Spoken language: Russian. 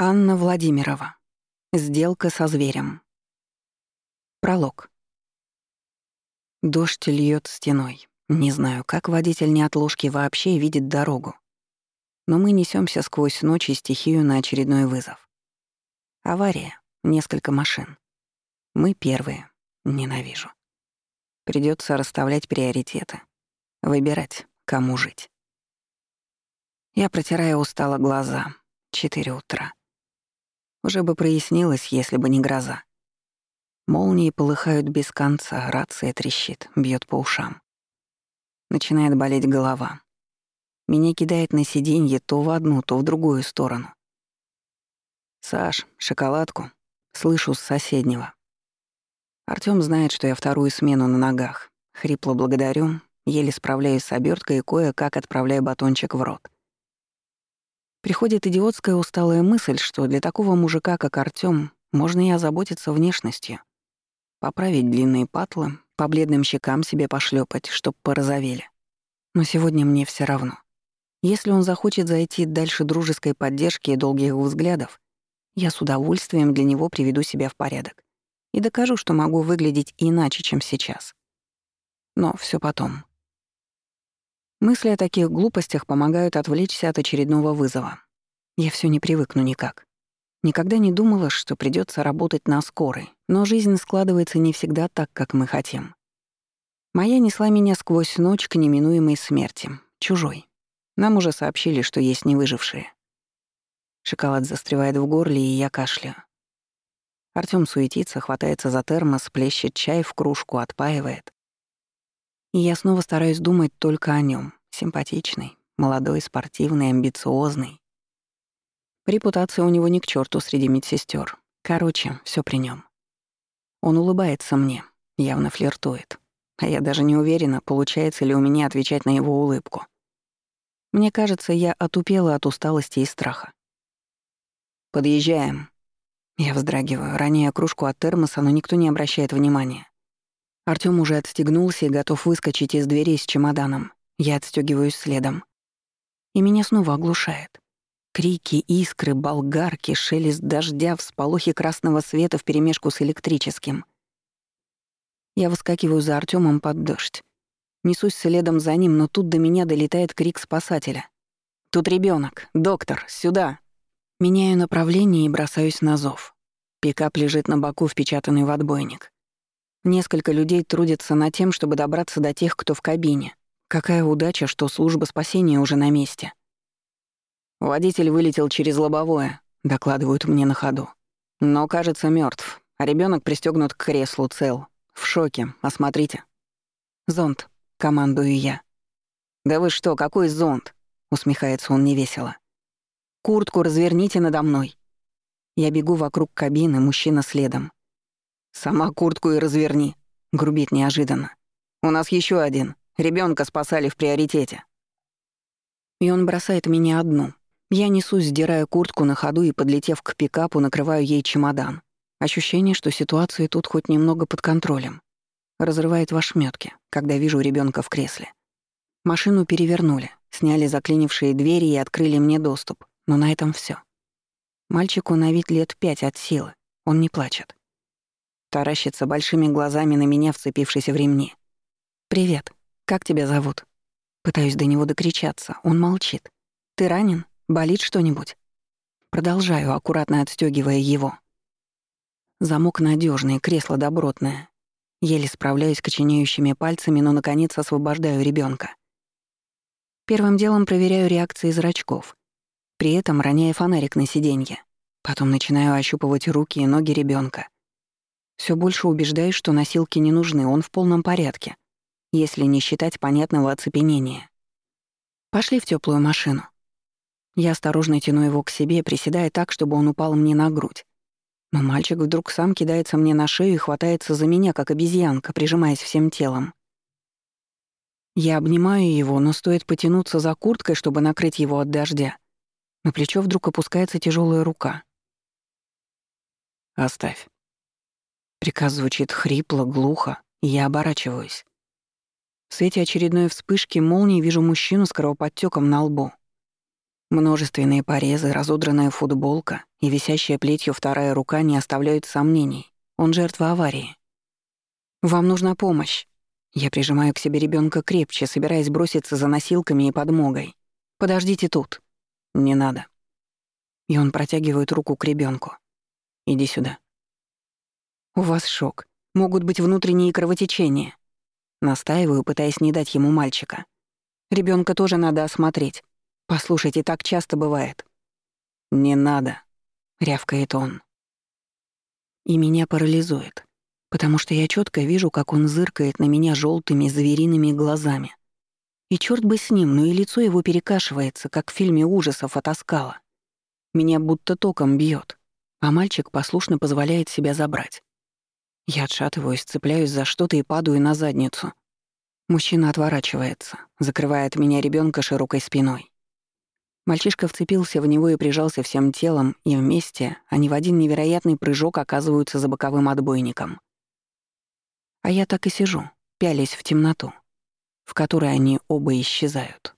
Анна Владимирова. Сделка со зверем. Пролог. Дождь льет стеной. Не знаю, как водитель неотложки вообще видит дорогу. Но мы несемся сквозь ночь и стихию на очередной вызов. Авария. Несколько машин. Мы первые. Ненавижу. Придется расставлять приоритеты. Выбирать, кому жить. Я протираю устало глаза. Четыре утра. Уже бы прояснилось, если бы не гроза. Молнии полыхают без конца, рация трещит, бьет по ушам. Начинает болеть голова. Меня кидает на сиденье то в одну, то в другую сторону. «Саш, шоколадку?» Слышу с соседнего. Артём знает, что я вторую смену на ногах. Хрипло благодарю, еле справляюсь с оберткой и кое-как отправляю батончик в рот. Приходит идиотская усталая мысль, что для такого мужика, как Артём, можно и озаботиться внешностью. Поправить длинные патлы, по бледным щекам себе пошлепать, чтоб порозовели. Но сегодня мне все равно. Если он захочет зайти дальше дружеской поддержки и долгих взглядов, я с удовольствием для него приведу себя в порядок и докажу, что могу выглядеть иначе, чем сейчас. Но все потом. Мысли о таких глупостях помогают отвлечься от очередного вызова. Я все не привыкну никак. Никогда не думала, что придется работать на скорой, но жизнь складывается не всегда так, как мы хотим. Моя несла меня сквозь ночь к неминуемой смерти, чужой. Нам уже сообщили, что есть невыжившие. Шоколад застревает в горле, и я кашляю. Артём суетится, хватается за термос, плещет чай в кружку, отпаивает. И я снова стараюсь думать только о нем. Симпатичный, молодой, спортивный, амбициозный. Репутация у него ни к черту среди медсестер. Короче, все при нем. Он улыбается мне, явно флиртует. А я даже не уверена, получается ли у меня отвечать на его улыбку. Мне кажется, я отупела от усталости и страха. «Подъезжаем». Я вздрагиваю, роняя кружку от термоса, но никто не обращает внимания. Артём уже отстегнулся и готов выскочить из двери с чемоданом. Я отстёгиваюсь следом. И меня снова оглушает. Крики, искры, болгарки, шелест дождя, всполохи красного света вперемешку с электрическим. Я выскакиваю за Артёмом под дождь. Несусь следом за ним, но тут до меня долетает крик спасателя. «Тут ребёнок! Доктор! Сюда!» Меняю направление и бросаюсь на зов. Пикап лежит на боку, впечатанный в отбойник. Несколько людей трудятся над тем, чтобы добраться до тех, кто в кабине. Какая удача, что служба спасения уже на месте. Водитель вылетел через лобовое, докладывают мне на ходу. Но, кажется, мертв, а ребенок пристегнут к креслу цел. В шоке, осмотрите. Зонт, командую я. Да вы что, какой зонт? Усмехается он невесело. Куртку разверните надо мной. Я бегу вокруг кабины, мужчина следом. «Сама куртку и разверни», — грубит неожиданно. «У нас еще один. Ребенка спасали в приоритете». И он бросает меня одну. Я несусь, сдирая куртку на ходу и, подлетев к пикапу, накрываю ей чемодан. Ощущение, что ситуация тут хоть немного под контролем. Разрывает в ошмётке, когда вижу ребенка в кресле. Машину перевернули, сняли заклинившие двери и открыли мне доступ. Но на этом все. Мальчику на вид лет пять от силы. Он не плачет. Таращится большими глазами на меня, вцепившись в ремни. «Привет. Как тебя зовут?» Пытаюсь до него докричаться. Он молчит. «Ты ранен? Болит что-нибудь?» Продолжаю, аккуратно отстегивая его. Замок надежный, кресло добротное. Еле справляюсь коченеющими пальцами, но, наконец, освобождаю ребенка. Первым делом проверяю реакции зрачков, при этом роняя фонарик на сиденье. Потом начинаю ощупывать руки и ноги ребенка. Все больше убеждаюсь, что носилки не нужны, он в полном порядке, если не считать понятного оцепенения. Пошли в теплую машину. Я осторожно тяну его к себе, приседая так, чтобы он упал мне на грудь. Но мальчик вдруг сам кидается мне на шею и хватается за меня, как обезьянка, прижимаясь всем телом. Я обнимаю его, но стоит потянуться за курткой, чтобы накрыть его от дождя. На плечо вдруг опускается тяжелая рука. «Оставь». Приказ звучит хрипло, глухо, и я оборачиваюсь. В свете очередной вспышки молнии вижу мужчину с кровоподтёком на лбу. Множественные порезы, разодранная футболка и висящая плетью вторая рука не оставляют сомнений. Он жертва аварии. «Вам нужна помощь». Я прижимаю к себе ребенка крепче, собираясь броситься за носилками и подмогой. «Подождите тут». «Не надо». И он протягивает руку к ребенку. «Иди сюда». «У вас шок. Могут быть внутренние кровотечения». Настаиваю, пытаясь не дать ему мальчика. Ребенка тоже надо осмотреть. Послушайте, так часто бывает». «Не надо», — рявкает он. И меня парализует, потому что я четко вижу, как он зыркает на меня желтыми звериными глазами. И черт бы с ним, но и лицо его перекашивается, как в фильме ужасов от оскала. Меня будто током бьет, а мальчик послушно позволяет себя забрать. Я отшатываюсь, цепляюсь за что-то и падаю на задницу. Мужчина отворачивается, закрывая от меня ребенка широкой спиной. Мальчишка вцепился в него и прижался всем телом, и вместе они в один невероятный прыжок оказываются за боковым отбойником. А я так и сижу, пялясь в темноту, в которой они оба исчезают.